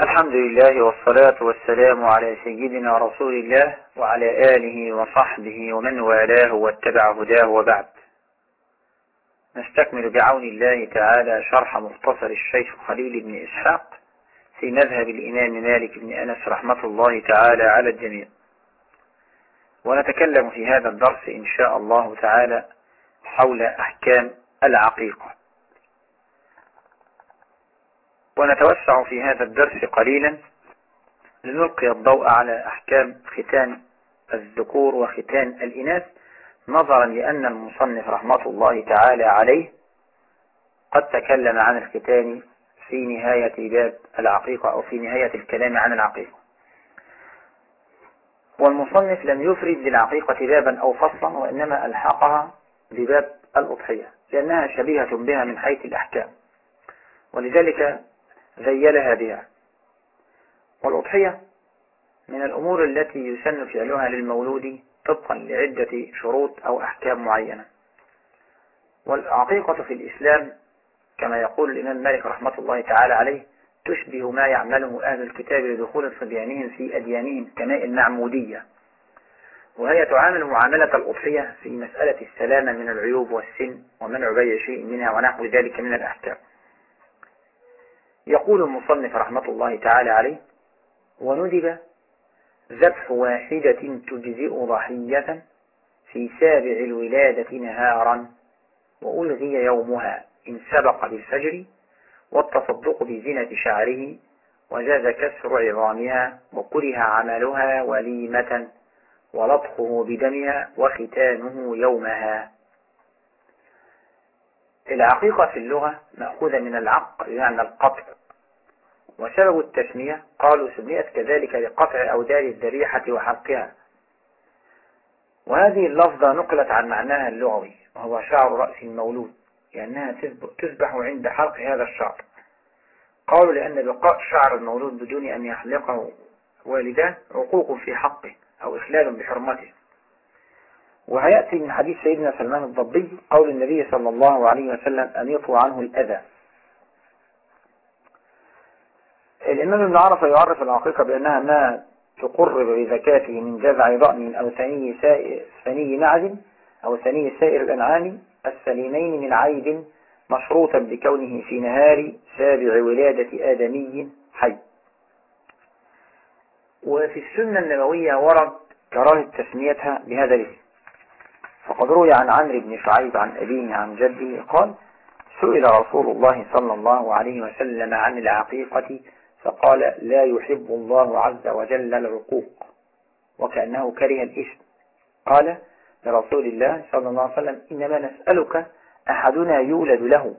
الحمد لله والصلاة والسلام على سيدنا رسول الله وعلى آله وصحبه ومن والاه واتبع هداه وبعد. نستكمل بعون الله تعالى شرح مختصر الشيخ خليل بن إسحاق في مذهب الإمام مالك بن أنس رحمة الله تعالى على الجميع. ونتكلم في هذا الدرس إن شاء الله تعالى حول أحكام العقيقة. ونتوسع في هذا الدرس قليلا لنلقي الضوء على أحكام ختان الذكور وختان الإناث نظرا لأن المصنف رحمة الله تعالى عليه قد تكلم عن الختان في نهاية باب العقيقة أو في نهاية الكلام عن العقيقة والمصنف لم يفرد للعقيقة بابا أو فصلا وإنما ألحقها بباب الأضحية لأنها شبيهة بها من حيث الأحكام. ولذلك ذيلها بها. والأضحية من الأمور التي يسن فعلها للمولود طبقا لعدة شروط أو أحكام معينة. والعقيقة في الإسلام كما يقول الإمام مالك رحمة الله تعالى عليه تشبه ما يعمله أهل الكتاب لدخول صبيانهم في أديانهم كماء المعمودية وهي تعامل معاملة الأضحية في مسألة السلامة من العيوب والسن ومنع بيع شيء منها ونحو ذلك من الأحكام. يقول المصنف رحمة الله تعالى عليه وندب ذبح واحدة تجزئ ضحية في سابع الولادة نهارا وألغي يومها إن سبق بالفجر والتصدق بزينة شعره وجاز كسر عظامها وكره عملها وليمة ولطخه بدمها وختانه يومها. العقيقة في اللغة مأخوذة من العق بمعنى القطع. وسبب التسمية قالوا سميت كذلك لقطع أودار الذريحة وحلقها وهذه اللفظة نقلت عن معناها اللغوي وهو شعر رأس المولود لأنها تذبح عند حلق هذا الشعر. قالوا لأن بقاء شعر المولود بدون أن يحلقه والداه عقوق في حقه أو إخلال بحرمته. وهيأتي من حديث سيدنا سلمان الضبي قول النبي صلى الله عليه وسلم أن يطوى عنه الأذى. الإمام ابن عرفة يعرف العقيقة بأنها ما تقرب بزكاته من جذع ضأن أو ثني, ثني معد أو ثني سائر الأنعام السليمين من عيب مشروطا بكونه في نهار سابع ولادة آدمي حي. وفي السنة النبوية ورد كراهة تسميتها بهذا الاسم. فقد روي عن عمرو بن شعيب عن أبيه عن جده قال سئل رسول الله صلى الله عليه وسلم عن العقيقة فقال لا يحب الله عز وجل العقوق. وكأنه كره الاسم قال لرسول الله صلى الله عليه وسلم إنما نسألك أحدنا يولد له.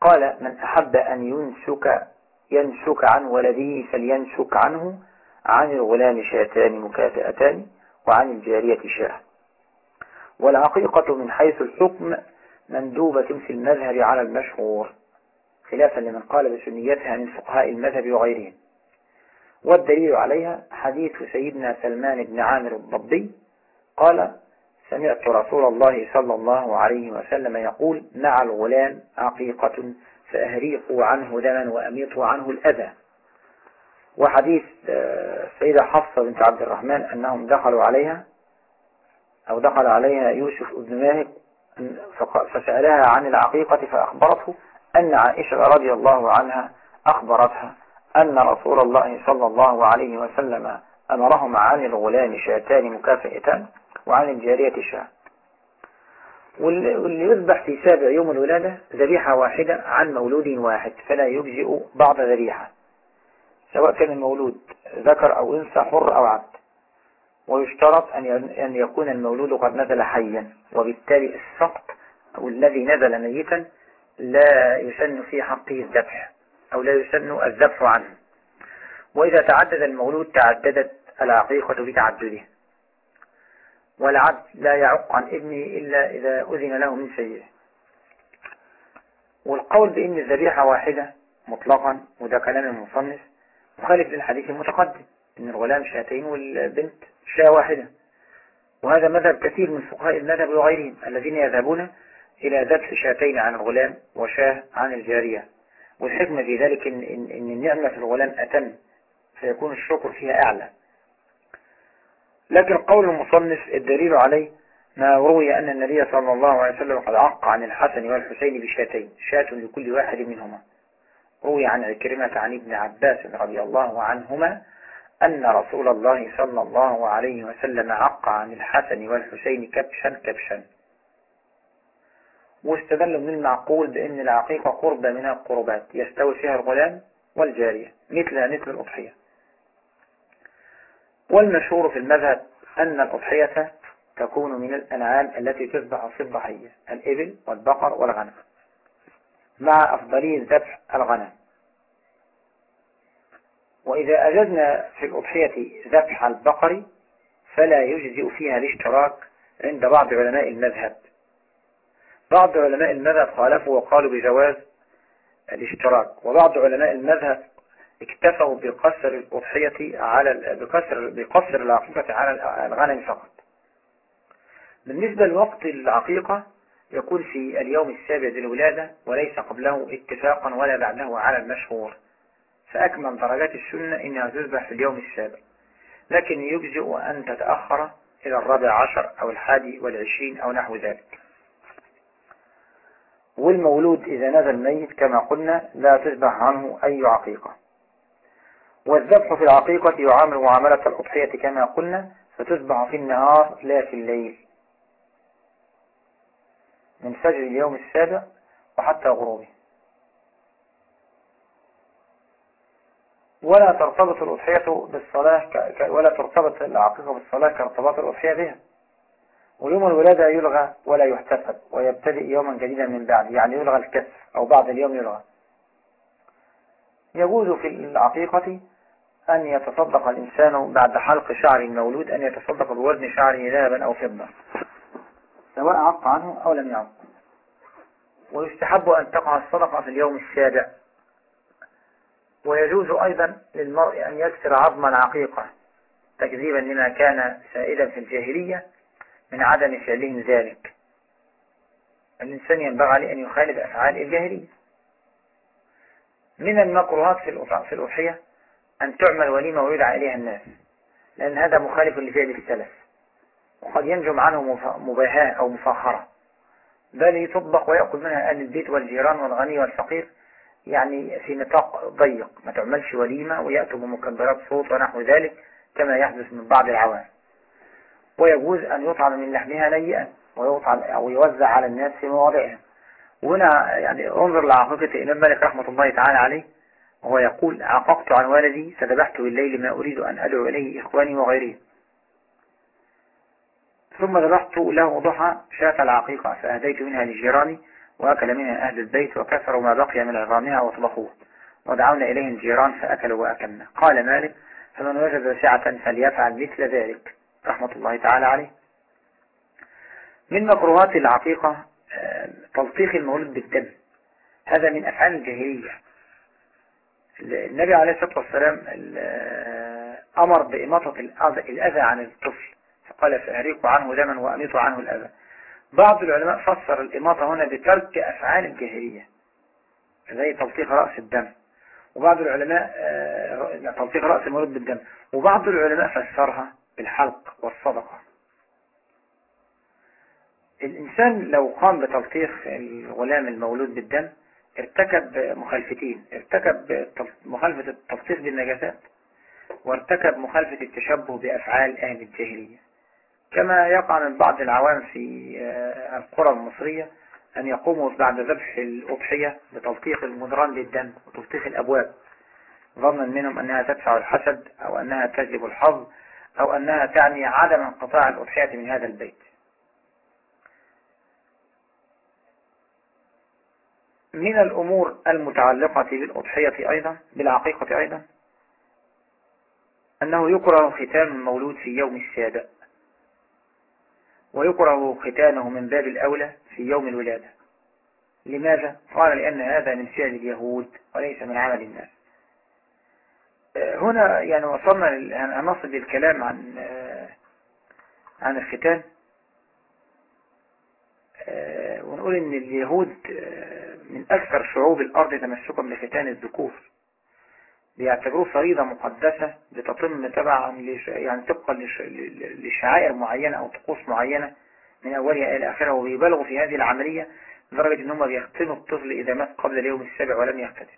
قال من أحب أن ينسك ينسك عن ولده فلينسك عنه عن الغلام شاتان مكافئتان وعن الجارية شاه. والعقيقة من حيث الحكم مندوبة في المذهب على المشهور خلافا لمن قال بسنيتها من فقهاء المذهب وغيرهم. والدليل عليها حديث سيدنا سلمان بن عامر الضبي قال سمعت رسول الله صلى الله عليه وسلم يقول مع الغلام عقيقة فأهريقوا عنه دما وأميطوا عنه الأذى وحديث السيدة حفصة بنت عبد الرحمن أنهم دخلوا عليها أو دخل عليها يوسف بن ماهك فسألها عن العقيقة فأخبرته أن عائشة رضي الله عنها أخبرتها أن رسول الله صلى الله عليه وسلم أمرهم عن الغلام شاتان مكافئتان وعن الجارية شاة. واللي يذبح في سابع يوم الولادة ذبيحة واحدة عن مولود واحد فلا يجزئ بعض ذبيحة. سواء كان المولود ذكر أو أنثى حر أو عبد. ويشترط أن يكون المولود قد نزل حيا وبالتالي السقط أو الذي نزل ميتا لا يسن في حقه الذبح أو لا يسن الذبح عنه. وإذا تعدد المولود تعددت العقيقة بتعدده. والعبد لا يعق عن ابنه إلا إذا أذن له من سيده والقول بأن الذبيحة واحدة مطلقا وده كلام المصنف مخالف للحديث المتقدم. إن الغلام شاتين والبنت شاة واحدة. وهذا مذهب كثير من فقهاء المذهب وغيرهم الذين يذهبون إلى ذبح شاتين عن الغلام وشاة عن الجارية. والحكمة في ذلك إن, إن, النعمة في الغلام أتم فيكون الشكر فيها أعلى. لكن قول المصنف الدليل عليه ما روي أن النبي صلى الله عليه وسلم قد عق عن الحسن والحسين بشاتين شاة لكل واحد منهما. روي عن عكرمة عن ابن عباس رضي الله عنهما أن رسول الله صلى الله عليه وسلم عق عن الحسن والحسين كبشا كبشا. واستدلوا من المعقول بأن العقيقة قربة من القربات يستوي فيها الغلام والجارية مثل مثل الأضحية. والمشهور في المذهب أن الأضحية تكون من الأنعام التي تذبح في الضحية الإبل والبقر والغنم مع أفضلية ذبح الغنم. وإذا أجدنا في الأضحية ذبح البقر فلا يجزئ فيها الاشتراك عند بعض علماء المذهب. بعض علماء المذهب خالفوا وقالوا بجواز الاشتراك وبعض علماء المذهب اكتفوا بقصر الأضحية على بقصر بقصر العقيقة على الغنم فقط. بالنسبة لوقت العقيقة يكون في اليوم السابع للولادة وليس قبله اتفاقا ولا بعده على المشهور. فأكمل درجات السنة إنها تذبح في اليوم السابع. لكن يجزئ أن تتأخر إلى الرابع عشر أو الحادي والعشرين أو نحو ذلك. والمولود إذا نزل ميت كما قلنا لا تذبح عنه أي عقيقة. والذبح في العقيقة يعامل معاملة الأضحية كما قلنا فتذبح في النهار لا في الليل. من فجر اليوم السابع وحتى غروبه. ولا ترتبط الأضحية بالصلاة ك... ولا ترتبط العقيقة بالصلاة كارتباط الأضحية بها. ويوم الولادة يلغى ولا يحتسب ويبتدئ يوما جديدا من بعد يعني يلغى الكسر أو بعد اليوم يلغى. يجوز في العقيقة أن يتصدق الإنسان بعد حلق شعر المولود أن يتصدق بوزن شعره ذهبا أو فضة سواء عق عنه أو لم يعق ويستحب أن تقع الصدقة في اليوم السابع. ويجوز أيضا للمرء أن يكسر عظم العقيقة تكذيبا لما كان سائدا في الجاهلية من عدم فعلهم ذلك. الإنسان ينبغي عليه أن يخالف أفعال الجاهلية. من المكروهات في الأضحية أن تعمل وليمة ويدعى إليها الناس لأن هذا مخالف لفعل السلف وقد ينجم عنه مباهاة أو مفاخرة بل يطبق ويأخذ منها أهل البيت والجيران والغني والفقير يعني في نطاق ضيق ما تعملش وليمة ويأتوا بمكبرات صوت ونحو ذلك كما يحدث من بعض العوام. ويجوز أن يطعم من لحمها نيئا ويطعم أو يوزع على الناس في مواضعها. وهنا يعني انظر لعقيقة إمام مالك رحمة الله تعالى عليه وهو يقول عققت عن والدي فذبحت بالليل ما أريد أن أدعو إليه إخواني وغيرهم ثم ذبحت له ضحى شاة العقيقة فأهديت منها لجيراني وأكل منها أهل البيت وكسروا ما بقي من عظامها وطبخوه. ودعونا إليه الجيران فأكلوا وأكلنا. قال مالك فمن وجد سعة فليفعل مثل ذلك. رحمة الله تعالى عليه. من مكروهات العقيقة آه، تلطيخ المولد بالدم. هذا من أفعال الجاهلية. النبي عليه الصلاة والسلام آه، أمر بإماطة الأذى عن الطفل. فقال فأريق عنه دما وأميط عنه الأذى. بعض العلماء فسر الإماطة هنا بترك أفعال الجاهلية زي تلطيخ رأس الدم. وبعض العلماء آه، تلطيخ رأس المولود بالدم. وبعض العلماء فسرها بالحلق والصدقة. الإنسان لو قام بتلطيخ الغلام المولود بالدم ارتكب مخالفتين. ارتكب مخالفة التلطيخ بالنجاسات وارتكب مخالفة التشبه بأفعال أهل الجاهلية كما يقع من بعض العوام في آه، القرى المصرية أن يقوموا بعد ذبح الأضحية بتلطيخ المدران بالدم وتلطيخ الأبواب ظنا منهم أنها تدفع الحسد أو أنها تجلب الحظ أو أنها تعني عدم انقطاع الأضحية من هذا البيت. من الأمور المتعلقة بالأضحية أيضا بالعقيقة أيضا أنه يكره ختام المولود في يوم السابع ويكره ختانه من باب الأولى في يوم الولادة. لماذا؟ قال لأن هذا من فعل اليهود وليس من عمل الناس. هنا يعني وصلنا نصل للكلام عن عن الختان ونقول إن اليهود من أكثر شعوب الأرض تمسكا بختان الذكور. بيعتبروه فريضة مقدسة بتتم تبعا يعني طبقا لشعائر معينة أو طقوس معينة من أولها إلى آخرها وبيبالغوا في هذه العملية لدرجة أن هم بيختنوا الطفل إذا مات قبل اليوم السابع ولم يختتم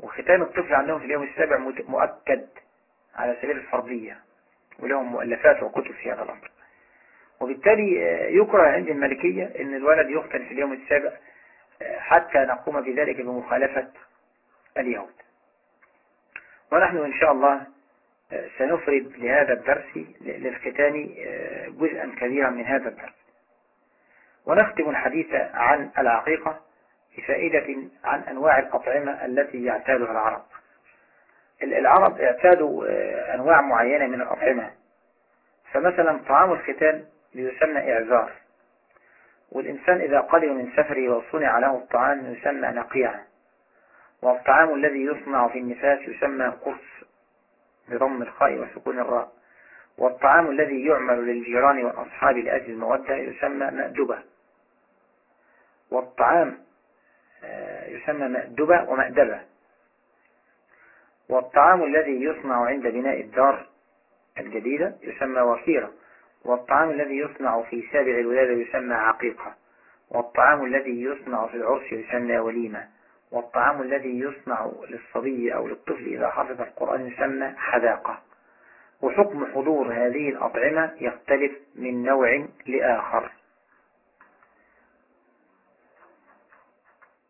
وختان الطفل عندهم في اليوم السابع مؤكد على سبيل الفرضية ولهم مؤلفات وكتب في هذا الأمر. وبالتالي يكره عند الملكية أن الولد يختن في اليوم السابع حتى نقوم بذلك بمخالفة اليهود. ونحن إن شاء الله سنفرد لهذا الدرس للختان جزءا كبيرا من هذا الدرس. ونختم الحديث عن العقيقة بفائدة عن أنواع الأطعمة التي يعتادها العرب. العرب اعتادوا أنواع معينة من الأطعمة. فمثلا طعام الختان يسمى إعذار والإنسان إذا قدم من سفره وصنع له الطعام يسمى نقيعا. والطعام الذي يصنع في النفاس يسمى قرص بضم الخاء وسكون الراء. والطعام الذي يعمل للجيران والأصحاب لأجل المودة يسمى مأدبة. والطعام آه، يسمى مأدبة ومأدبة. والطعام الذي يصنع عند بناء الدار الجديدة يسمى وفيرة والطعام الذي يصنع في سابع الولادة يسمى عقيقة. والطعام الذي يصنع في العرس يسمى وليمة. والطعام الذي يصنع للصبي أو للطفل إذا حفظ القرآن يسمى حذاقة. وحكم حضور هذه الأطعمة يختلف من نوع لآخر.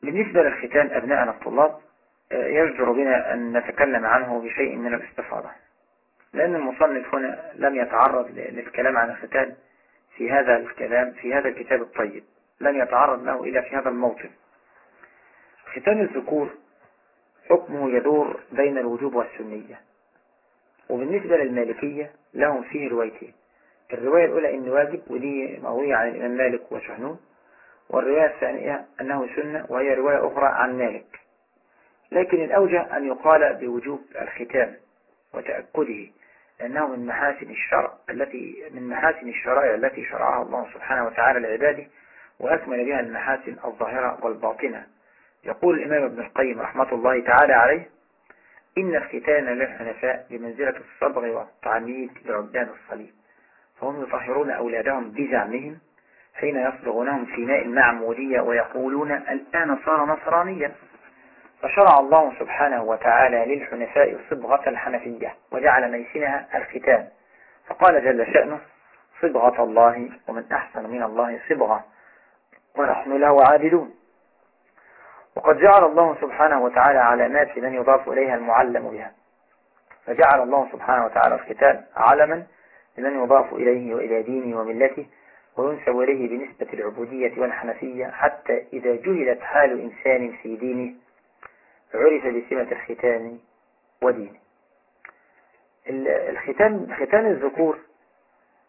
بالنسبة للختان أبناءنا الطلاب يجدر بنا أن نتكلم عنه بشيء من الاستفاضة. لأن المصنف هنا لم يتعرض للكلام عن الختان في هذا الكلام في هذا الكتاب الطيب. لم يتعرض له إلا في هذا الموطن ختان الذكور حكمه يدور بين الوجوب والسنية. وبالنسبة للمالكية لهم فيه روايتين. الرواية الأولى إن واجب ودي مروية عن الإمام مالك وشهنون والرواية الثانية أنه سنة وهي رواية أخرى عن مالك. لكن الأوجه أن يقال بوجوب الختام وتأكده لأنه من محاسن الشرع التي من محاسن الشرائع التي شرعها الله سبحانه وتعالى لعباده وأكمل بها المحاسن الظاهرة والباطنة. يقول الإمام ابن القيم رحمة الله تعالى عليه إن الختان للحنفاء بمنزلة الصبغ والتعميد لعبدان الصليب. فهم يطهرون أولادهم بزعمهم حين يصبغونهم في ماء المعمودية ويقولون الآن صار نصرانيا فشرع الله سبحانه وتعالى للحنفاء صبغة الحنفية وجعل ميسنها الختان. فقال جل شأنه صبغة الله ومن أحسن من الله صبغة ونحن له عابدون. وقد جعل الله سبحانه وتعالى علامات لمن يضاف إليها المعلم بها. فجعل الله سبحانه وتعالى الختان علما لمن يضاف إليه وإلى دينه وملته وينسب إليه بنسبة العبودية والحنفية حتى إذا جهلت حال إنسان في دينه عرف بسمة الختان ودينه. الختان ختان الذكور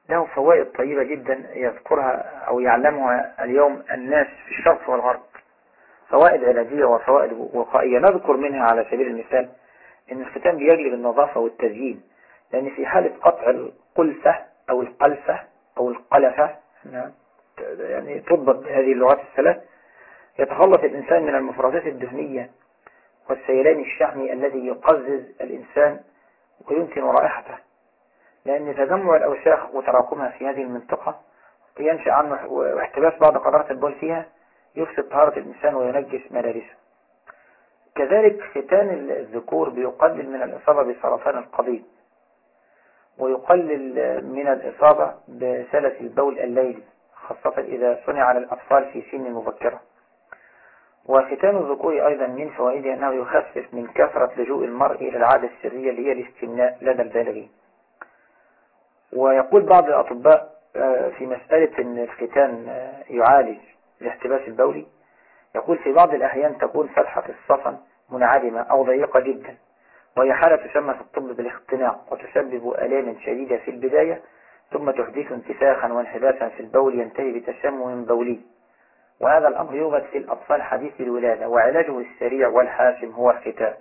له فوائد طيبة جدا يذكرها أو يعلمها اليوم الناس في الشرق والغرب. فوائد علاجية وفوائد وقائية. نذكر منها على سبيل المثال إن الختان بيجلب النظافة والتزيين لأن في حالة قطع القلفة أو القلفة أو القلفة يعني تضبط بهذه اللغات الثلاث يتخلص الإنسان من المفردات الدهنية والسيلان الشحمي الذي يقزز الإنسان ويمكن رائحته. لأن تجمع الأوساخ وتراكمها في هذه المنطقة ينشأ عنه واحتباس بعض قدرات البول فيها يفسد طهارة الإنسان وينجس ملابسه كذلك ختان الذكور بيقلل من الإصابة بسرطان القضيب ويقلل من الإصابة بسلس البول الليلي خاصة إذا صنع على الأطفال في سن مبكرة. وختان الذكور أيضا من فوائده أنه يخفف من كثرة لجوء المرء إلى العادة السرية اللي هي الاستمناء لدى البالغين. ويقول بعض الأطباء آه، في مسألة أن الختان آه، يعالج الاحتباس البولي. يقول في بعض الأحيان تكون فتحة الصفن منعدمة أو ضيقة جدا وهي حالة تسمى في الطب بالاختناق وتسبب آلام شديدة في البداية ثم تحدث انتفاخا وانحباسا في البول ينتهي بتسمم بولي. وهذا الأمر يوجد في الأطفال حديث الولادة وعلاجه السريع والحاسم هو الختان.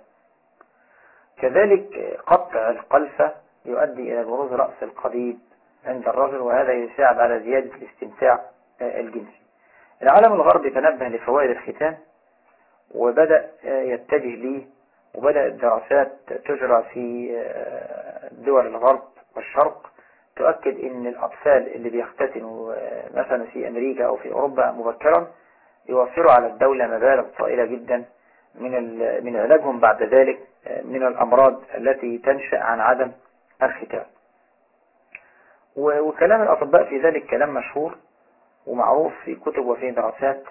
كذلك قطع القلفة يؤدي إلى بروز رأس القضيب عند الرجل وهذا يساعد على زيادة الاستمتاع الجنسي. العالم الغربي تنبه لفوائد الختان وبدأ يتجه ليه وبدأت دراسات تجرى في دول الغرب والشرق تؤكد إن الأطفال اللي بيختتنوا مثلا في أمريكا أو في أوروبا مبكرا يوفروا على الدولة مبالغ طائلة جدا من من علاجهم بعد ذلك من الأمراض التي تنشأ عن عدم الختان وكلام الأطباء في ذلك كلام مشهور ومعروف في كتب وفي دراسات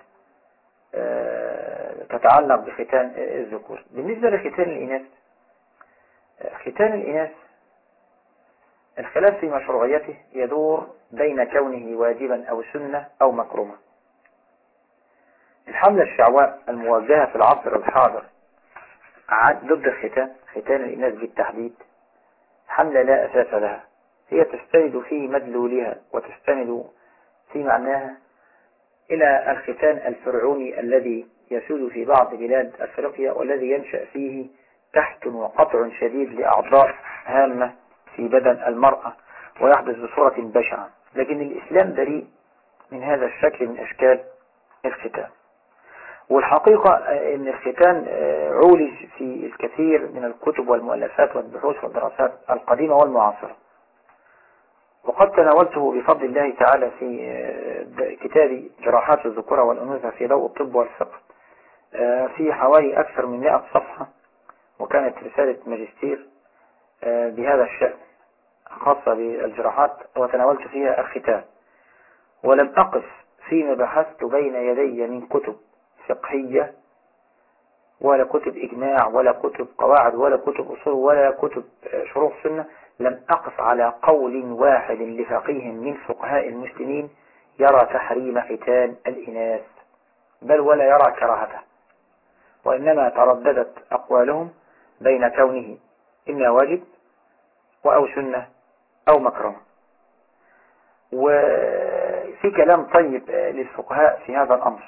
آه، تتعلق بختان الذكور. بالنسبة لختان الإناث ختان الإناث الخلاف في مشروعيته يدور بين كونه واجبا أو سنة أو مكرمة الحملة الشعواء الموجهة في العصر الحاضر ضد الختان ختان الإناث بالتحديد حملة لا أساس لها. هي تستند في مدلولها وتستند في معناها إلى الختان الفرعوني الذي يسود في بعض بلاد أفريقيا والذي ينشأ فيه تحت وقطع شديد لأعضاء هامة في بدن المرأة ويحدث بصورة بشعة. لكن الإسلام بريء من هذا الشكل من أشكال الختان. والحقيقة أن الختان عولج في الكثير من الكتب والمؤلفات والبحوث والدراسات القديمة والمعاصرة. وقد تناولته بفضل الله تعالى في آه، كتاب جراحات الذكورة والأنوثة في ضوء الطب والفقه آه، في حوالي أكثر من 100 صفحة وكانت رسالة ماجستير آه، بهذا الشأن خاصة بالجراحات وتناولت فيها الختام. ولم أقف فيما بحثت بين يدي من كتب فقهية ولا كتب إجماع ولا كتب قواعد ولا كتب أصول ولا كتب شروح سنة لم أقف على قول واحد لفقيه من فقهاء المسلمين يرى تحريم ختان الإناث بل ولا يرى كراهته وإنما ترددت أقوالهم بين كونه إما واجب أو سنة أو مكرمة وفي كلام طيب للفقهاء في هذا الأمر.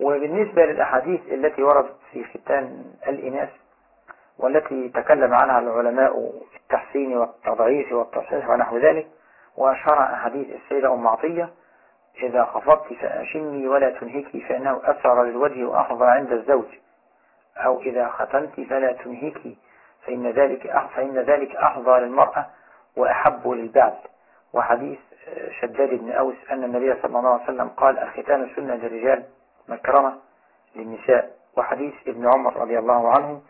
وبالنسبة للأحاديث التي وردت في ختان الإناث والتي تكلم عنها العلماء في التحسين والتضعيف والتصحيح ونحو ذلك وأشار أحاديث السيدة أم عطية إذا خفضت فأشمي ولا تنهكي فإنه أثر للوجه وأحظى عند الزوج أو إذا ختنت فلا تنهكي فإن ذلك فإن ذلك أحظى للمرأة وأحب للبعض. وحديث شداد بن أوس أن النبي صلى الله عليه وسلم قال الختان سنة للرجال مكرمة للنساء. وحديث ابن عمر رضي الله عنه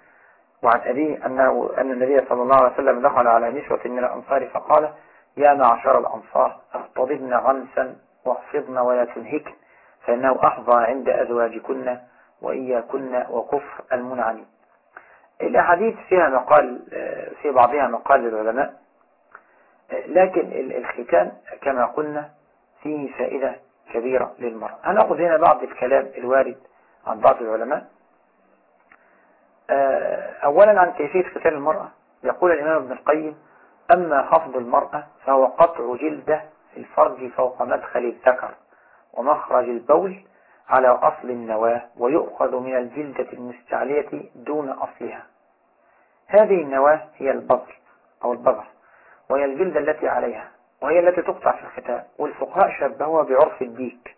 وعن أبيه أنه أن النبي صلى الله عليه وسلم دخل على نسوة من الأنصار فقال يا معشر الأنصار اختضبن غمسا واحفظن ولا تنهكن فإنه أحظى عند أزواجكن وإياكن وكفر المنعمين. الأحاديث فيها مقال في بعضها مقال للعلماء لكن الختان كما قلنا فيه فائدة كبيرة للمرأة هنأخذ هنا بعض الكلام الوارد عن بعض العلماء. أولا عن كيفية ختان المرأة. يقول الإمام ابن القيم أما خفض المرأة فهو قطع جلدة في الفرج فوق مدخل الذكر ومخرج البول على أصل النواة ويؤخذ من الجلدة المستعلية دون أصلها. هذه النواة هي البذر أو البذر وهي الجلدة التي عليها وهي التي تقطع في الختان والفقهاء شبهوها بعرف الديك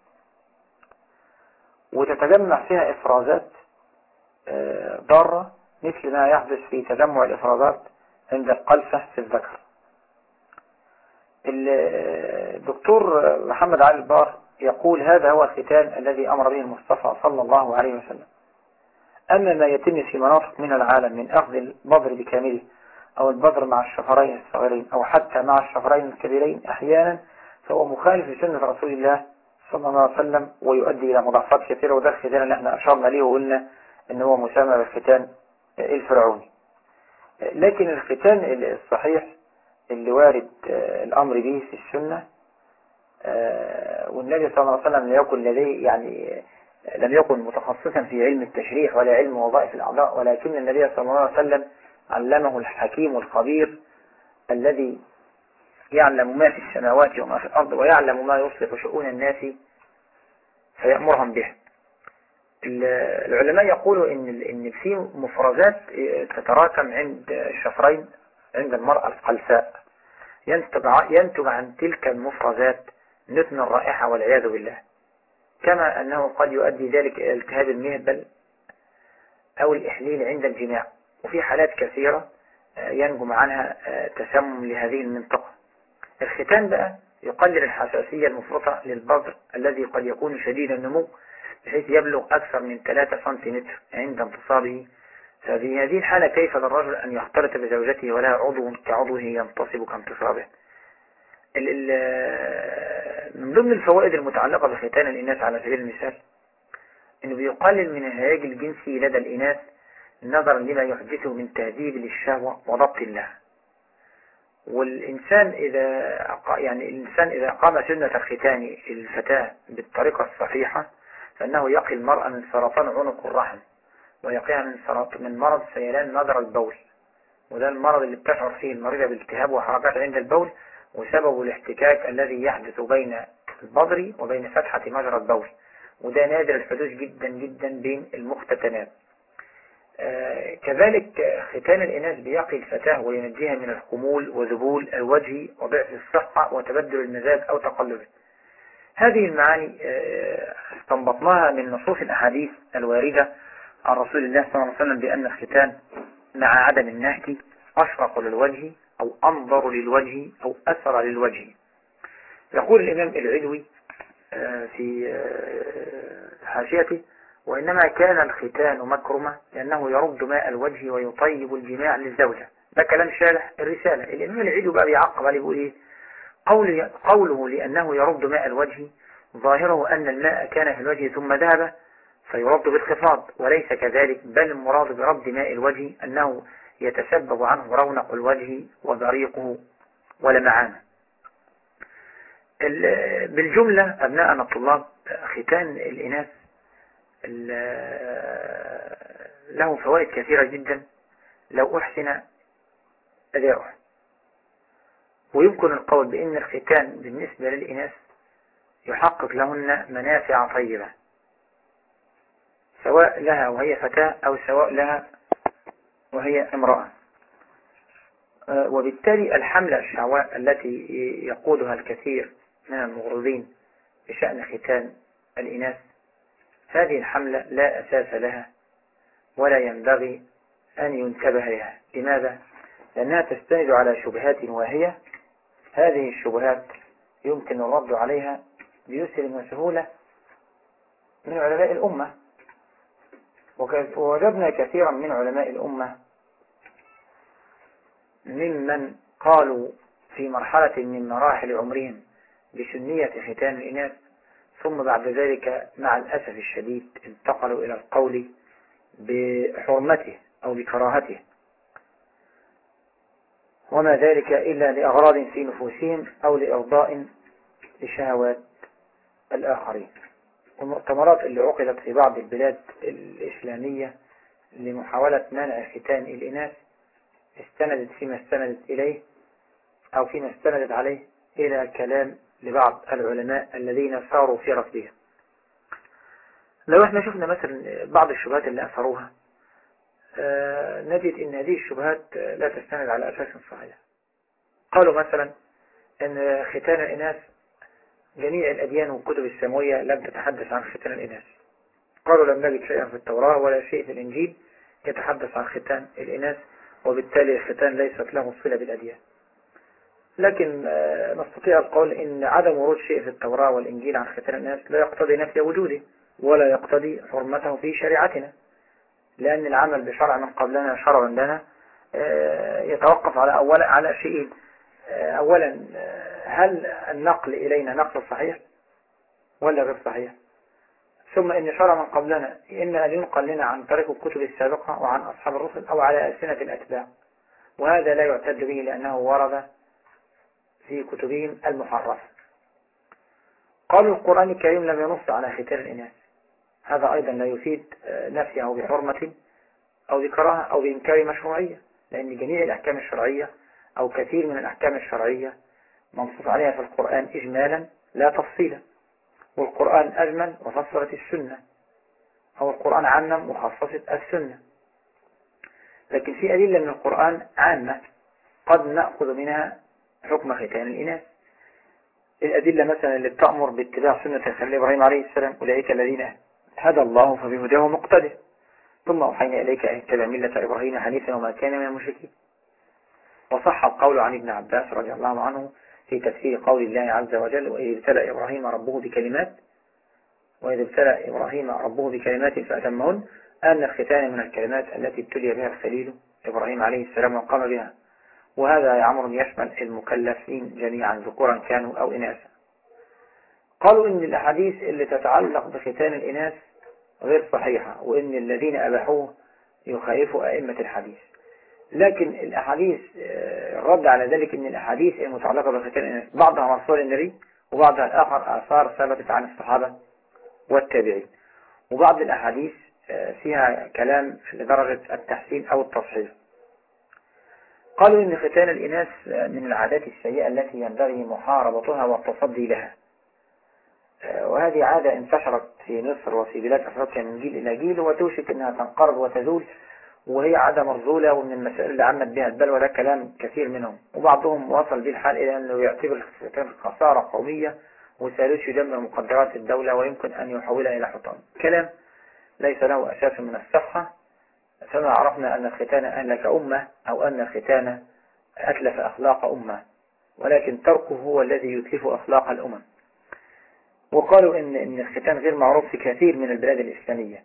وتتجمع فيها إفرازات آه، ضارة مثل ما يحدث في تجمع الإفرازات عند القلفة في الذكر. الدكتور محمد علي البار يقول هذا هو الختان الذي أمر به المصطفى صلى الله عليه وسلم. أما ما يتم في مناطق من العالم من أخذ البذر بكامله أو البذر مع الشفرين الصغيرين أو حتى مع الشفرين الكبيرين أحيانا فهو مخالف لسنة رسول الله صلى الله عليه وسلم ويؤدي إلى مضاعفات كثيرة وده الختان اللي إحنا أشرنا ليه وقلنا ان هو مسمى بالختان الفرعوني. لكن الختان الصحيح اللي وارد الأمر به في السنة والنبي صلى الله عليه وسلم لم يكن لديه يعني لم يكن متخصصا في علم التشريح ولا علم وظائف الأعضاء ولكن النبي صلى الله عليه وسلم علمه الحكيم الخبير الذي يعلم ما في السماوات وما في الأرض ويعلم ما يصلح شؤون الناس فيأمرهم به. العلماء يقولوا إن إن في مفرزات تتراكم عند الشفرين عند المرأة القلفاء ينتج ينتج عن تلك المفرزات نتن الرائحة والعياذ بالله. كما أنه قد يؤدي ذلك إلى التهاب المهبل أو الإحليل عند الجماع وفي حالات كثيرة آه، ينجم عنها آه، تسمم لهذه المنطقة. الختان بقى يقلل الحساسية المفرطة للبذر الذي قد يكون شديد النمو بحيث يبلغ أكثر من 3 سنتيمتر عند انتصابه ففي هذه الحالة كيف للرجل أن يختلط بزوجته ولا عضو كعضوه ينتصب كانتصابه من ضمن الفوائد المتعلقة بختان الإناث على سبيل المثال أنه بيقلل من الهياج الجنسي لدى الإناث نظرا لما يحدثه من تهذيب للشهوة وضبط لها والإنسان إذا يعني الإنسان إذا قام سنة الختان الفتاة بالطريقة الصحيحة فإنه يقي المرأة من سرطان عنق الرحم ويقيها من سرطان من مرض سيلان مجرى البول. وده المرض اللي بتشعر فيه المريضة بالتهاب وحركات عند البول وسبب الاحتكاك الذي يحدث بين البضر وبين فتحة مجرى البول. وده نادر الحدوث جدا جدا بين المختتنات. آه كذلك ختان الإناث بيقي الفتاة وينجيها من الخمول وذبول الوجه وضعف الصحة وتبدل المزاج أو تقلبه. هذه المعاني آه استنبطناها من نصوص الأحاديث الواردة عن رسول الله صلى الله عليه وسلم بأن الختان مع عدم النهك أشرق للوجه أو أنظر للوجه أو أثر للوجه. يقول الإمام العدوي آه، في آه، حاشيته وإنما كان الختان مكرمة لأنه يرد ماء الوجه ويطيب الجماع للزوجة. ده كلام شارح الرسالة. الإمام العدوي بقى بيعقب عليه يقول إيه؟ قوله لأنه يرد ماء الوجه ظاهره أن الماء كان في الوجه ثم ذهب فيرد بالخفاض وليس كذلك بل المراد برد ماء الوجه أنه يتسبب عنه رونق الوجه وبريقه ولمعانه بالجملة أبناءنا الطلاب ختان الإناث له فوائد كثيرة جدا. لو أحسن أداؤه. ويمكن القول بأن الختان بالنسبة للإناث يحقق لهن منافع طيبة سواء لها وهي فتاة أو سواء لها وهي امرأة آه، وبالتالي الحملة الشعواء التي يقودها الكثير من المغرضين بشأن ختان الإناث هذه الحملة لا أساس لها ولا ينبغي أن ينتبه لها لماذا؟ لأنها تستند على شبهات واهية هذه الشبهات يمكن الرد عليها بيسر وسهولة من علماء الأمة. ووجدنا كثيرا من علماء الأمة ممن قالوا في مرحلة من مراحل عمرهم بسنية ختان الإناث ثم بعد ذلك مع الأسف الشديد انتقلوا إلى القول بحرمته أو بكراهته. وما ذلك إلا لأغراض في نفوسهم أو لإرضاء لشهوات الآخرين. المؤتمرات اللي عقدت في بعض البلاد الإسلامية لمحاولة منع ختان الإناث استندت فيما استندت إليه أو فيما استندت عليه إلى كلام لبعض العلماء الذين صاروا في رفضها. لو إحنا شفنا مثلا بعض الشبهات اللي أثروها نجد إن هذه الشبهات لا تستند على أساس صحيح. قالوا مثلا إن ختان الإناث جميع الأديان والكتب السماوية لم تتحدث عن ختان الإناث. قالوا لم نجد شيئا في التوراة ولا شيء في الإنجيل يتحدث عن ختان الإناث وبالتالي الختان ليست له صلة بالأديان. لكن آه، نستطيع القول إن عدم ورود شيء في التوراة والإنجيل عن ختان الناس لا يقتضي نفي وجوده ولا يقتضي حرمته في شريعتنا. لأن العمل بشرع من قبلنا شرع لنا آه، يتوقف على أولا على شيئين آه، أولا هل النقل إلينا نقل صحيح ولا غير صحيح؟ ثم إن شرع من قبلنا إما أن ينقل لنا عن طريق الكتب السابقة وعن أصحاب الرسل أو على ألسنة الأتباع. وهذا لا يعتد به لأنه ورد في كتبهم المحرفة قالوا القرآن الكريم لم ينص على ختان الإناث. هذا أيضا لا يفيد آه، نفسه أو بحرمة أو بكراهة أو بإنكار مشروعية لأن جميع الأحكام الشرعية أو كثير من الأحكام الشرعية منصوص عليها في القرآن إجمالا لا تفصيلا والقرآن أجمل وفصلت السنة أو القرآن عمم وخصصت السنة. لكن في أدلة من القرآن عامة قد نأخذ منها حكم ختان الإناث. الأدلة مثلا اللي بتأمر باتباع سنة الخليل إبراهيم عليه السلام أولئك الذين هدى الله فبهداه مقتدر ثم أوحينا إليك أن اتبع ملة إبراهيم حنيفا وما كان من المشركين. وصح القول عن ابن عباس رضي الله عنه في تفسير قول الله عز وجل وإذ ابتلى إبراهيم ربه بكلمات وإذ ابتلى إبراهيم ربه بكلمات فأتمهن أن الختان من الكلمات التي ابتلي بها الخليل إبراهيم عليه السلام وقام بها. وهذا يا عمر يشمل المكلفين جميعا ذكورا كانوا أو إناثا. قالوا إن الأحاديث اللي تتعلق بختان الإناث غير صحيحة وإن الذين أباحوه يخالفوا أئمة الحديث. لكن الأحاديث آه، الرد على ذلك أن الأحاديث المتعلقة بختان بعضها مرسول النبي وبعضها الآخر آثار ثبتت عن الصحابة والتابعين. وبعض الأحاديث آه، فيها كلام لدرجة التحسين أو التصحيح. قالوا إن ختان الإناث من العادات السيئة التي ينبغي محاربتها والتصدي لها. آه، وهذه عادة انتشرت في مصر وفي بلاد أفريقيا من جيل إلى جيل وتوشك أنها تنقرض وتزول وهي عادة مرزولة ومن المسائل اللي عمت بها البلوى ده كلام كثير منهم. وبعضهم وصل به الحال إلى أنه يعتبر خسارة قومية وثالث يدمر مقدرات الدولة ويمكن أن يحولها إلى حطام. كلام ليس له أساس من الصحة. فما عرفنا أن الختان أهلك أمة أو أن الختان أتلف أخلاق أمة ولكن تركه هو الذي يتلف أخلاق الأمم. وقالوا إن, إن الختان غير معروف في كثير من البلاد الإسلامية.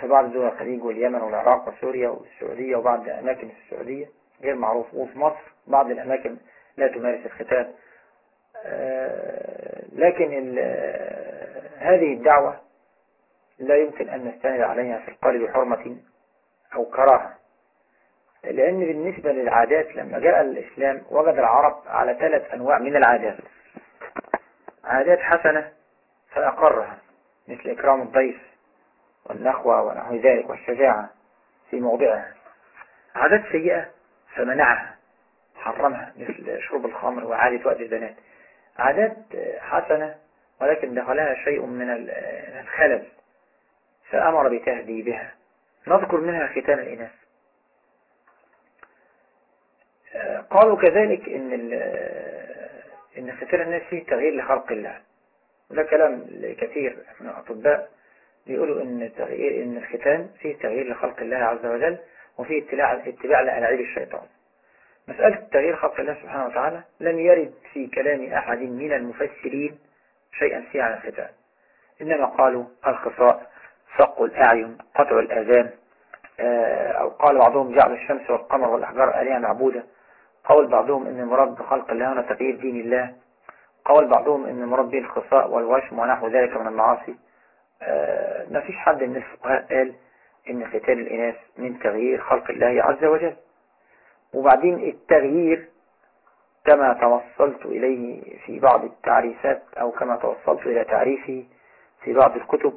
في بعض دول الخليج واليمن والعراق وسوريا والسعودية وبعض الأماكن في السعودية غير معروف. وفي مصر بعض الأماكن لا تمارس الختان. آه، لكن هذه الدعوة لا يمكن أن نستند عليها في القلب حرمة أو كراهة. لأن بالنسبة للعادات لما جاء الإسلام وجد العرب على ثلاث أنواع من العادات. عادات حسنة فأقرها مثل إكرام الضيف والنخوة ونحو ذلك والشجاعة في موضعها. عادات سيئة فمنعها حرمها مثل شرب الخمر وعادة وقت البنات. عادات حسنة ولكن دخلها شيء من الخلل فأمر بتهذيبها. نذكر منها ختان الإناث. قالوا كذلك إن إن ختان الناس فيه تغيير لخلق الله. وده كلام كثير من الأطباء بيقولوا إن تغيير إن الختان فيه تغيير لخلق الله عز وجل وفيه اتباع اتباع لألاعيب الشيطان. مسألة تغيير خلق الله سبحانه وتعالى لم يرد في كلام أحد من المفسرين شيئا فيه عن الختان. إنما قالوا الخصاء صق الأعين قطع الأذان آه، أو قال بعضهم جعل الشمس والقمر والأحجار آلهة معبودة. قول بعضهم أن المراد بخلق الله هنا تغيير دين الله. قول بعضهم أن المراد به الخصاء والوشم ونحو ذلك من المعاصي. آه، ما فيش حد من الفقهاء قال أن ختان الإناث من تغيير خلق الله عز وجل. وبعدين التغيير كما توصلت إليه في بعض التعريفات أو كما توصلت إلى تعريفه في بعض الكتب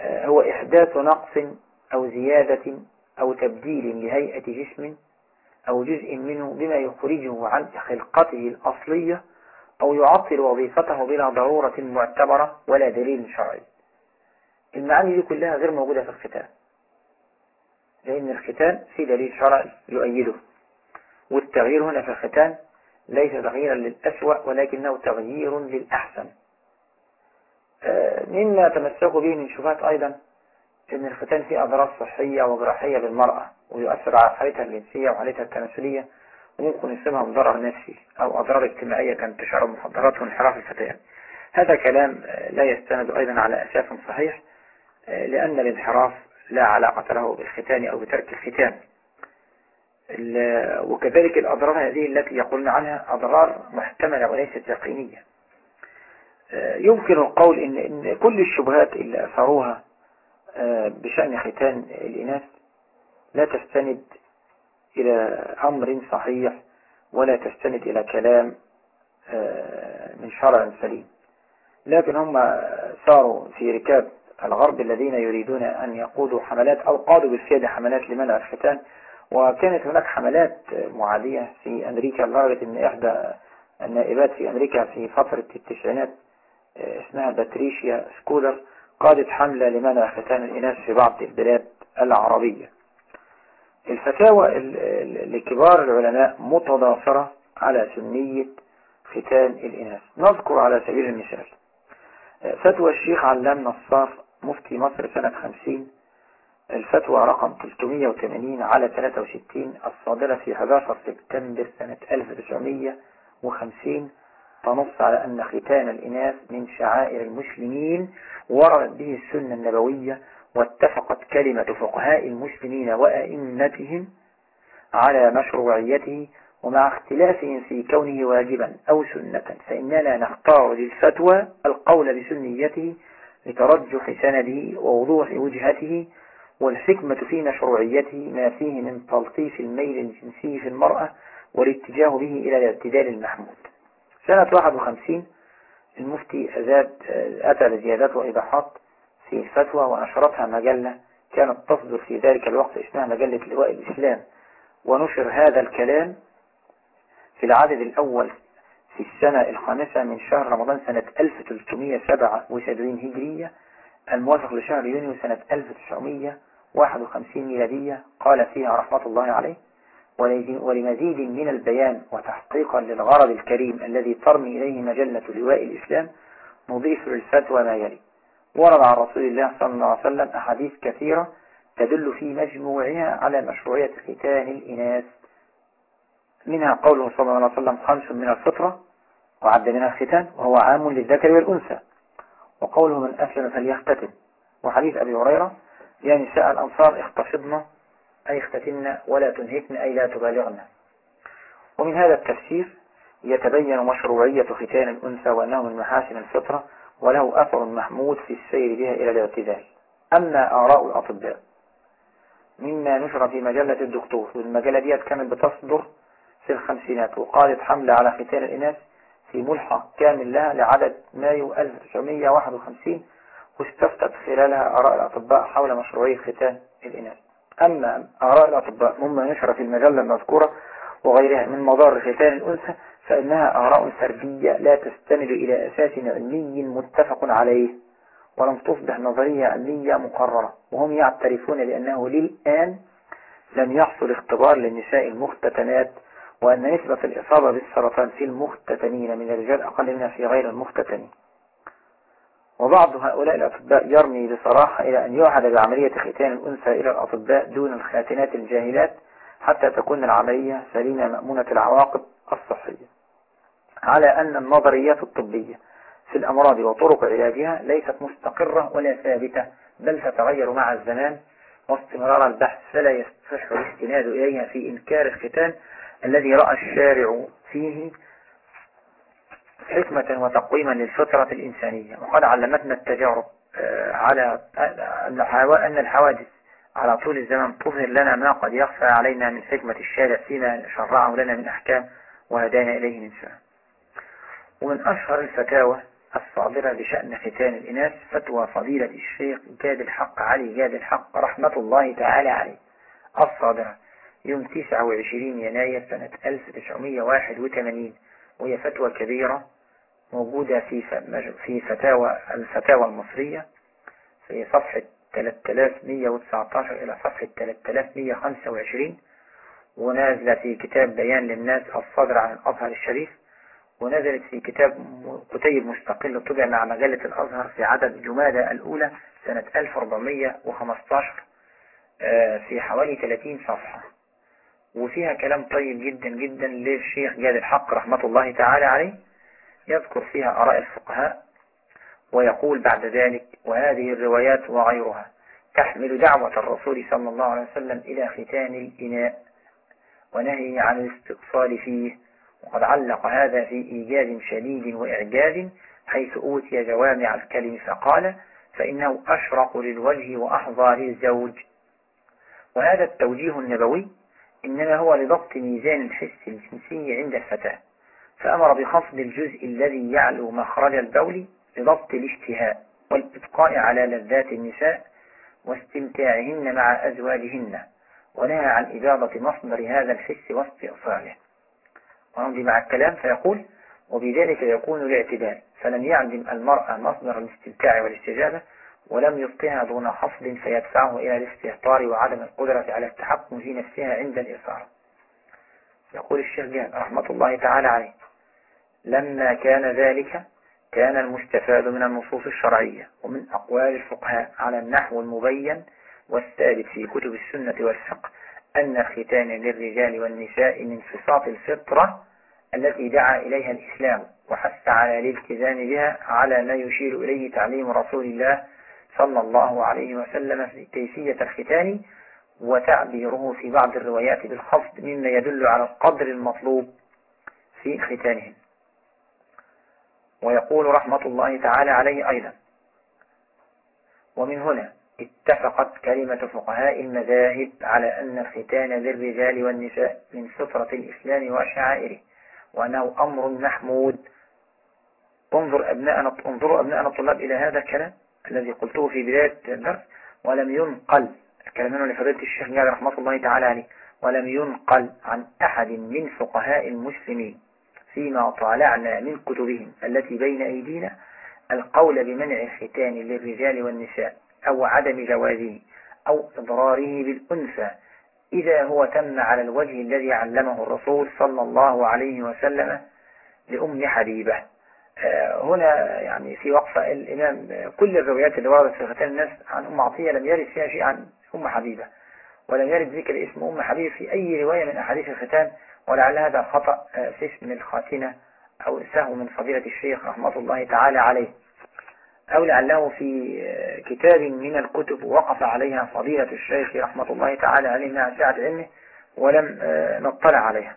آه، هو إحداث نقص أو زيادة أو تبديل لهيئة جسم أو جزء منه بما يخرجه عن خلقته الأصلية أو يعطل وظيفته بلا ضرورة معتبرة ولا دليل شرعي. المعاني دي كلها غير موجودة في الختان. لأن الختان في دليل شرعي يؤيده. والتغيير هنا في الختان ليس تغييرا للأسوأ ولكنه تغيير للأحسن. آه، مما تمسكوا به من شبهات أيضا أن الختان فيه أضرار صحية وجراحية للمرأة ويؤثر على حالتها الجنسية وحالتها التناسلية وممكن يسمى ضرر نفسي أو أضرار اجتماعية كانتشار المخدرات وانحراف الفتيات. هذا كلام لا يستند أيضا على أساس صحيح لأن الانحراف لا علاقة له بالختان أو بترك الختان. وكذلك الأضرار هذه التي يقولون عنها أضرار محتملة وليست يقينية. يمكن القول إن, إن كل الشبهات اللي أثروها بشأن ختان الإناث لا تستند إلى أمر صحيح ولا تستند إلى كلام آه، من شرع سليم. لكن هم صاروا في ركاب الغرب الذين يريدون أن يقودوا حملات أو قادوا بالفعل حملات لمنع الختان. وكانت هناك حملات معادية في أمريكا لدرجة أن إحدى النائبات في أمريكا في فترة التسعينات اسمها باتريشيا سكولر قادت حملة لمنع ختان الإناث في بعض البلاد العربية. الفتاوى لكبار العلماء متضافرة على سنية ختان الإناث. نذكر على سبيل المثال فتوى الشيخ علام نصار مفتي مصر سنة 50 الفتوى رقم 380 على 63 الصادرة في 11 سبتمبر سنة 1950 تنص على أن ختان الإناث من شعائر المسلمين وردت به السنة النبوية واتفقت كلمة فقهاء المسلمين وأئمتهم على مشروعيته ومع اختلافهم في كونه واجبا أو سنة. فإننا نختار للفتوى القول بسنيته لترجح سنده ووضوح وجهته والحكمة في مشروعيته ما فيه من تلطيف الميل الجنسي في المرأة والاتجاه به إلى الاعتدال المحمود. سنة 51 المفتي أزاد أتى بزيادات وإيضاحات في الفتوى ونشرتها مجلة كانت تصدر في ذلك الوقت اسمها مجلة لواء الإسلام. ونشر هذا الكلام في العدد الأول في السنة الخامسة من شهر رمضان سنة 1377 هجرية الموافق لشهر يونيو سنة 1951 ميلادية قال فيها رحمة الله عليه ولمزيد من البيان وتحقيقا للغرض الكريم الذي ترمي إليه مجلة لواء الإسلام نضيف للفتوى ما يلي. ورد عن رسول الله صلى الله عليه وسلم أحاديث كثيرة تدل في مجموعها على مشروعية ختان الإناث. منها قوله صلى الله عليه وسلم خمس من الفطرة وعد منها الختان وهو عام للذكر والأنثى. وقوله من أسلم فليختتن وحديث أبي هريرة يا نساء الأنصار اختصبن أي اختتن ولا تنهكن أي لا تبالغن. ومن هذا التفسير يتبين مشروعية ختان الأنثى وأنه من محاسن الفطرة وله أثر محمود في السير بها إلى الاعتدال أما آراء الأطباء مما نشر في مجلة الدكتور والمجلة ديت كانت بتصدر في الخمسينات وقالت حملة على ختان الإناث في ملحق كامل لها لعدد مايو 1951 واستفتت خلالها آراء الأطباء حول مشروعية ختان الإناث. أما آراء الأطباء مما نشر في المجلة المذكورة وغيرها من مضار ختان الأنثى فإنها آراء فردية لا تستند إلى أساس علمي متفق عليه ولم تصبح نظرية علمية مقررة وهم يعترفون بأنه للآن لم يحصل اختبار للنساء المختتنات وأن نسبة الإصابة بالسرطان في المختتنين من الرجال أقل منها في غير المختتنين. وبعض هؤلاء الأطباء يرمي بصراحة إلى أن يعهد بعملية ختان الأنثى إلى الأطباء دون الخاتنات الجاهلات حتى تكون العملية سليمة مأمونة العواقب الصحية. على أن النظريات الطبية في الأمراض وطرق علاجها ليست مستقرة ولا ثابتة بل تتغير مع الزمان واستمرار البحث فلا يصح الاستناد إليها في إنكار الختان الذي رأى الشارع فيه حكمة وتقويما للفطرة الإنسانية. وقد علمتنا التجارب آه، على أن الحوادث على طول الزمن تظهر لنا ما قد يخفى علينا من حكمة الشارع فيما شرعه لنا من أحكام وهدانا إليه من فهم ومن أشهر الفتاوى الصادرة بشأن ختان الإناث فتوى فضيلة الشيخ جاد الحق علي. جاد الحق رحمة الله تعالى عليه. الصادرة يوم 29 يناير سنة 1981 وهي فتوى كبيرة موجودة في في فتاوى الفتاوى المصرية في صفحة 3119 إلى صفحة 3125 ونازلة في كتاب بيان للناس الصدر عن الأزهر الشريف ونزلت في كتاب كتيب مستقل طبع مع مجلة الأزهر في عدد جمادة الأولى سنة 1415 آه، في حوالي 30 صفحة. وفيها كلام طيب جدا جدا للشيخ جاد الحق رحمة الله تعالى عليه. يذكر فيها آراء الفقهاء ويقول بعد ذلك وهذه الروايات وغيرها تحمل دعوة الرسول صلى الله عليه وسلم إلى ختان الإناء ونهي عن الاستقصال فيه. وقد علق هذا في إيجاز شديد وإعجاز حيث أوتي جوامع الكلم فقال فإنه أشرق للوجه وأحظى للزوج. وهذا التوجيه النبوي إنما هو لضبط ميزان الحس الجنسي عند الفتاة فأمر بخفض الجزء الذي يعلو مخرج البول لضبط الاشتهاء والإبقاء على لذات النساء واستمتاعهن مع أزواجهن ونهى عن إباضة مصدر هذا الحس واستئصاله. ونمضي مع الكلام فيقول وبذلك يكون الاعتدال فلم يعدم المرأة مصدر الاستمتاع والاستجابة ولم يبقها دون خفض فيدفعه إلى الاستهتار وعدم القدرة على التحكم في نفسها عند الإصارة يقول الشيخ جان رحمة الله تعالى عليه لما كان ذلك كان المستفاد من النصوص الشرعية ومن أقوال الفقهاء على النحو المبين والثابت في كتب السنة والفقه أن الختان للرجال والنساء من صفات الفطرة التي دعا إليها الإسلام وحث على الالتزام بها على ما يشير إليه تعليم رسول الله صلى الله عليه وسلم في كيفية الختان وتعبيره في بعض الروايات بالخفض مما يدل على القدر المطلوب في ختانهم. ويقول رحمة الله تعالى عليه أيضا ومن هنا اتفقت كلمة فقهاء المذاهب على أن الختان للرجال والنساء من فطرة الإسلام وشعائره وأنه أمر محمود. انظر أبناءنا انظروا أبناءنا الطلاب إلى هذا الكلام. الذي قلته في بداية الدرس ولم ينقل. الكلام لفضيلة الشيخ جاد رحمة الله تعالى عليه ولم ينقل عن أحد من فقهاء المسلمين فيما طالعنا من كتبهم التي بين أيدينا القول بمنع الختان للرجال والنساء أو عدم جوازه أو إضراره بالأنثى إذا هو تم على الوجه الذي علمه الرسول صلى الله عليه وسلم لأم حبيبة. هنا يعني في وقفة الإمام كل الروايات اللي وردت في ختان الناس عن أم عطية لم يرد فيها شيء عن أم حبيبة. ولم يرد ذكر اسم أم حبيبة في أي رواية من أحاديث الختان ولعل هذا خطأ آه، في اسم الخاتنة أو سهو من فضيلة الشيخ رحمة الله تعالى عليه. أو لعله في آه، كتاب من الكتب وقف عليها فضيلة الشيخ رحمة الله تعالى عليه مع سعة علمه ولم نطلع عليها.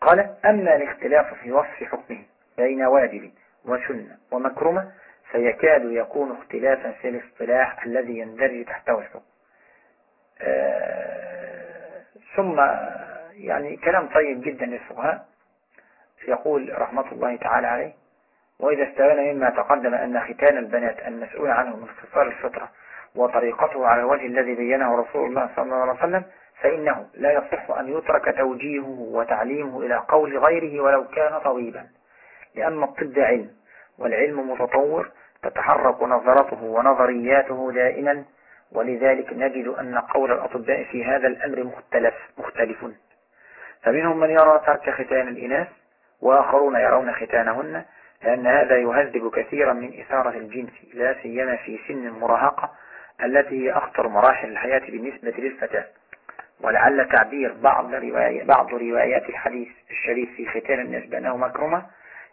قال أما الاختلاف في وصف حكمه. بين واجب وسنة ومكرمة فيكاد يكون اختلافا في الاصطلاح الذي يندرج تحته الحكم آه ثم يعني كلام طيب جدا للفقهاء يقول رحمة الله تعالى عليه وإذا استبان مما تقدم أن ختان البنات المسؤول عنه من خصال الفطرة وطريقته على الوجه الذي بينه رسول الله صلى الله عليه وسلم فإنه لا يصح أن يترك توجيهه وتعليمه إلى قول غيره ولو كان طبيبا. لأن الطب علم والعلم متطور تتحرك نظرته ونظرياته دائما ولذلك نجد أن قول الأطباء في هذا الأمر مختلف مختلف فمنهم من يرى ترك ختان الإناث وآخرون يرون ختانهن لأن هذا يهذب كثيرا من إثارة الجنس لا سيما في سن المراهقة التي هي أخطر مراحل الحياة بالنسبة للفتاة. ولعل تعبير بعض رواية بعض روايات الحديث الشريف في ختان الناس بأنه مكرمة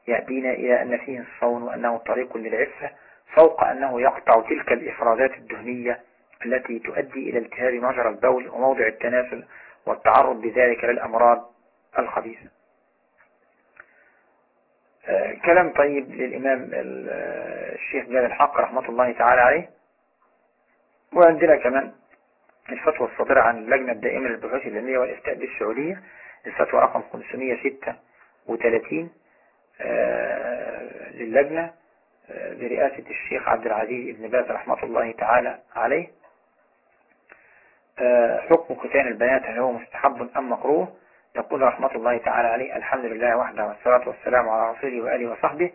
يأتينا إلى أن فيه الصون وأنه طريق للعفة فوق أنه يقطع تلك الإفرازات الدهنية التي تؤدي إلى التهاب مجرى البول وموضع التناسل والتعرض بذلك للأمراض الخبيثة. آه، كلام طيب للإمام الشيخ جاد الحق رحمة الله تعالى عليه. وعندنا كمان الفتوى الصادرة عن اللجنة الدائمة للبحوث العلمية والإفتاء بالسعودية الفتوى رقم 536 آه، للجنة آه، برئاسة الشيخ عبد العزيز بن باز رحمة الله تعالى عليه. آه، حكم ختان البنات هل هو مستحب أم مكروه؟ يقول رحمة الله تعالى عليه الحمد لله وحده والصلاة والسلام على رسوله وآله وصحبه.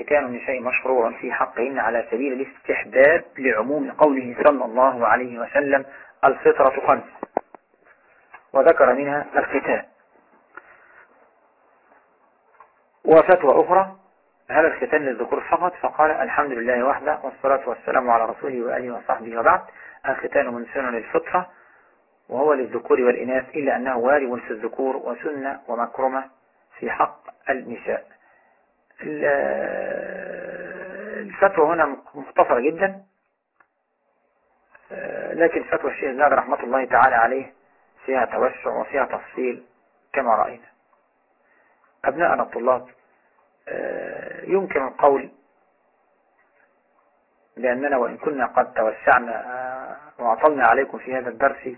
ختان النساء مشروع في حقهن على سبيل الاستحباب لعموم قوله صلى الله عليه وسلم الفطرة خمس. وذكر منها الختان. وفتوى أخرى هل الختان للذكور فقط فقال الحمد لله وحده والصلاة والسلام على رسوله وآله وصحبه وبعد. الختان من سنن الفطرة وهو للذكور والإناث إلا أنه وارد في الذكور وسنة ومكرمة في حق النساء. الفتوى هنا مختصرة جدا. لكن فتوى الشيخ زاد رحمة الله تعالى عليه فيها توسع وفيها تفصيل كما رأينا. أبناءنا الطلاب آه، يمكن القول لأننا وإن كنا قد توسعنا آه، وعطلنا عليكم في هذا الدرس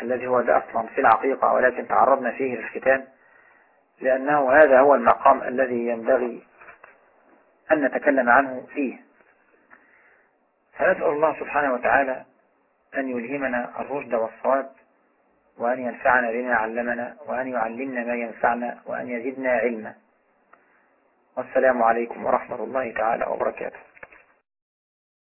الذي هو أصلا في العقيقة ولكن تعرضنا فيه للختان لأنه هذا هو المقام الذي ينبغي أن نتكلم عنه فيه. فنسأل الله سبحانه وتعالى أن يلهمنا الرشد والصواب وأن ينفعنا بما علمنا وأن يعلمنا ما ينفعنا وأن يزدنا علما. والسلام عليكم ورحمة الله تعالى وبركاته.